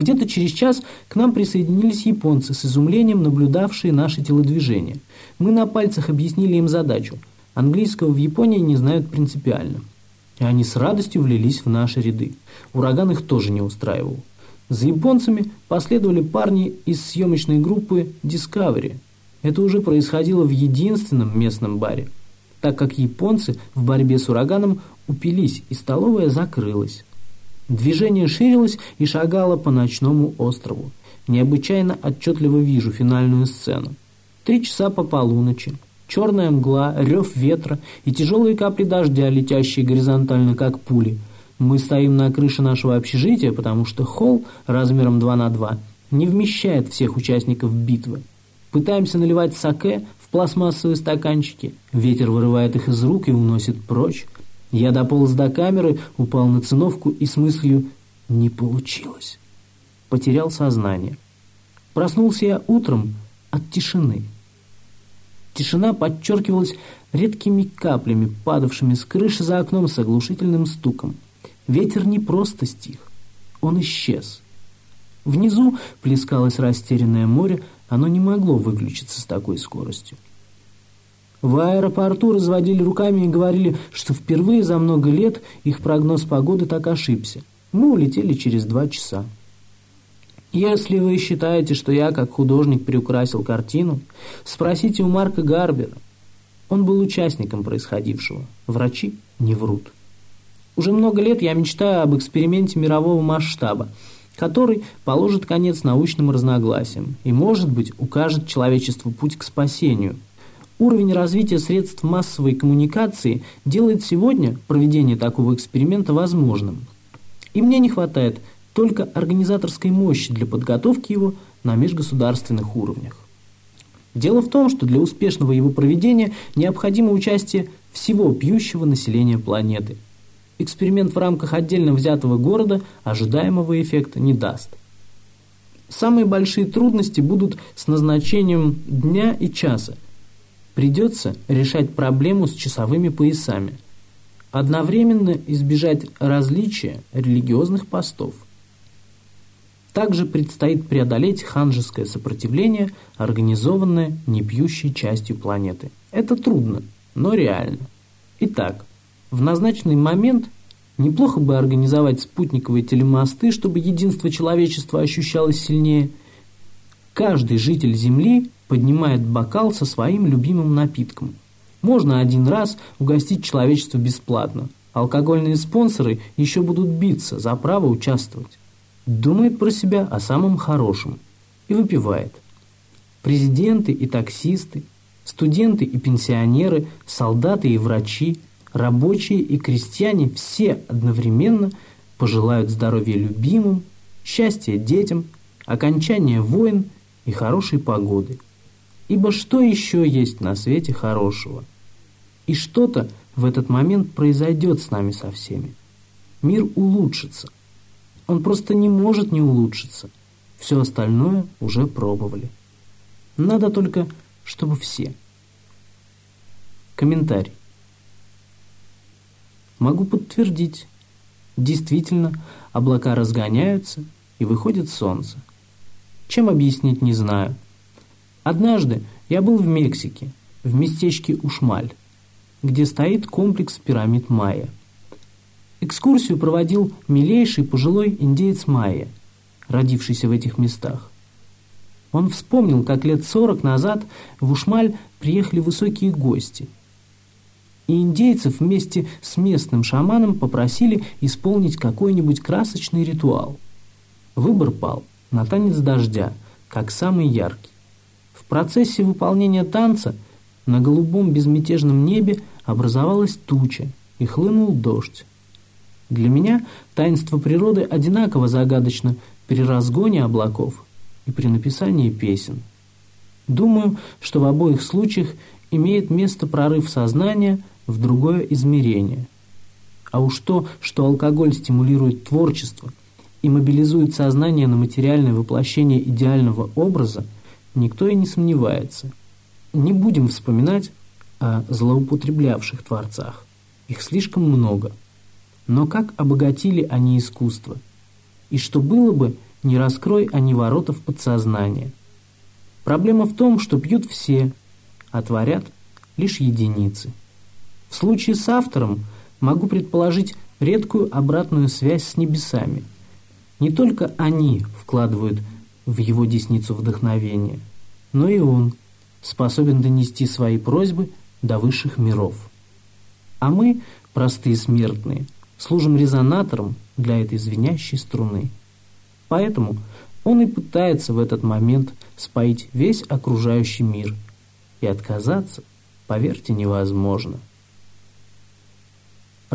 Где-то через час к нам присоединились японцы, с изумлением наблюдавшие наши телодвижения. Мы на пальцах объяснили им задачу. Английского в Японии не знают принципиально. И они с радостью влились в наши ряды. Ураган их тоже не устраивал. За японцами последовали парни из съемочной группы Discovery. Это уже происходило в единственном местном баре, так как японцы в борьбе с ураганом упились, и столовая закрылась. Движение ширилось и шагало по ночному острову. Необычайно отчетливо вижу финальную сцену. Три часа по полуночи. Черная мгла, рев ветра и тяжелые капли дождя, летящие горизонтально, как пули. Мы стоим на крыше нашего общежития, потому что холл размером 2 на 2 не вмещает всех участников битвы. Пытаемся наливать саке в пластмассовые стаканчики. Ветер вырывает их из рук и уносит прочь. Я дополз до камеры, упал на циновку и с мыслью «не получилось». Потерял сознание. Проснулся я утром от тишины. Тишина подчеркивалась редкими каплями, падавшими с крыши за окном с оглушительным стуком. Ветер не просто стих, он исчез. Внизу плескалось растерянное море, оно не могло выключиться с такой скоростью. В аэропорту разводили руками и говорили, что впервые за много лет их прогноз погоды так ошибся. Мы улетели через два часа. Если вы считаете, что я, как художник, приукрасил картину, спросите у Марка Гарбера. Он был участником происходившего. Врачи не врут. Уже много лет я мечтаю об эксперименте мирового масштаба, который положит конец научным разногласиям и, может быть, укажет человечеству путь к спасению – Уровень развития средств массовой коммуникации делает сегодня проведение такого эксперимента возможным. И мне не хватает только организаторской мощи для подготовки его на межгосударственных уровнях. Дело в том, что для успешного его проведения необходимо участие всего пьющего населения планеты. Эксперимент в рамках отдельно взятого города ожидаемого эффекта не даст. Самые большие трудности будут с назначением дня и часа – Придется решать проблему с часовыми поясами. Одновременно избежать различия религиозных постов. Также предстоит преодолеть ханжеское сопротивление, организованное непьющей частью планеты. Это трудно, но реально. Итак, в назначенный момент неплохо бы организовать спутниковые телемосты, чтобы единство человечества ощущалось сильнее. Каждый житель Земли поднимает бокал со своим любимым напитком. Можно один раз угостить человечество бесплатно. Алкогольные спонсоры еще будут биться за право участвовать. Думает про себя о самом хорошем и выпивает. Президенты и таксисты, студенты и пенсионеры, солдаты и врачи, рабочие и крестьяне все одновременно пожелают здоровья любимым, счастья детям, окончания войн и хорошей погоды – Ибо что еще есть на свете хорошего? И что-то в этот момент произойдет с нами со всеми. Мир улучшится. Он просто не может не улучшиться. Все остальное уже пробовали. Надо только, чтобы все. Комментарий. Могу подтвердить. Действительно, облака разгоняются, и выходит солнце. Чем объяснить, не знаю. Однажды я был в Мексике, в местечке Ушмаль, где стоит комплекс пирамид Майя. Экскурсию проводил милейший пожилой индеец Майя, родившийся в этих местах. Он вспомнил, как лет сорок назад в Ушмаль приехали высокие гости. И индейцев вместе с местным шаманом попросили исполнить какой-нибудь красочный ритуал. Выбор пал на танец дождя, как самый яркий. Процессе выполнения танца на голубом безмятежном небе образовалась туча и хлынул дождь. Для меня таинство природы одинаково загадочно при разгоне облаков и при написании песен. Думаю, что в обоих случаях имеет место прорыв сознания в другое измерение. А уж то, что алкоголь стимулирует творчество и мобилизует сознание на материальное воплощение идеального образа – никто и не сомневается. Не будем вспоминать о злоупотреблявших творцах. Их слишком много. Но как обогатили они искусство? И что было бы, не раскрой они воротов подсознания. Проблема в том, что пьют все, а творят лишь единицы. В случае с автором могу предположить редкую обратную связь с небесами. Не только они вкладывают в его десницу вдохновение, но и он способен донести свои просьбы до высших миров. А мы, простые смертные, служим резонатором для этой звенящей струны. Поэтому он и пытается в этот момент споить весь окружающий мир. И отказаться, поверьте, невозможно.